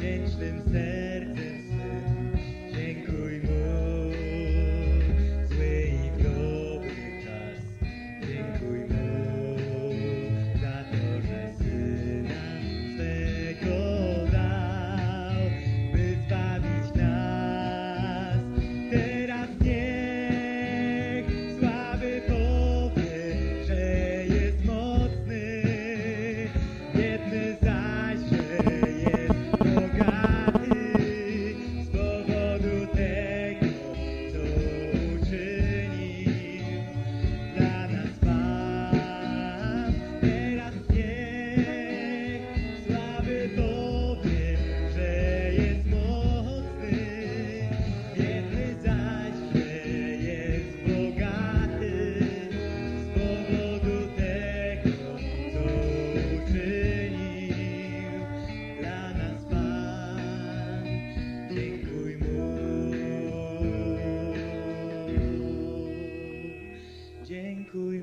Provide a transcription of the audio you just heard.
tension سے جین کوئی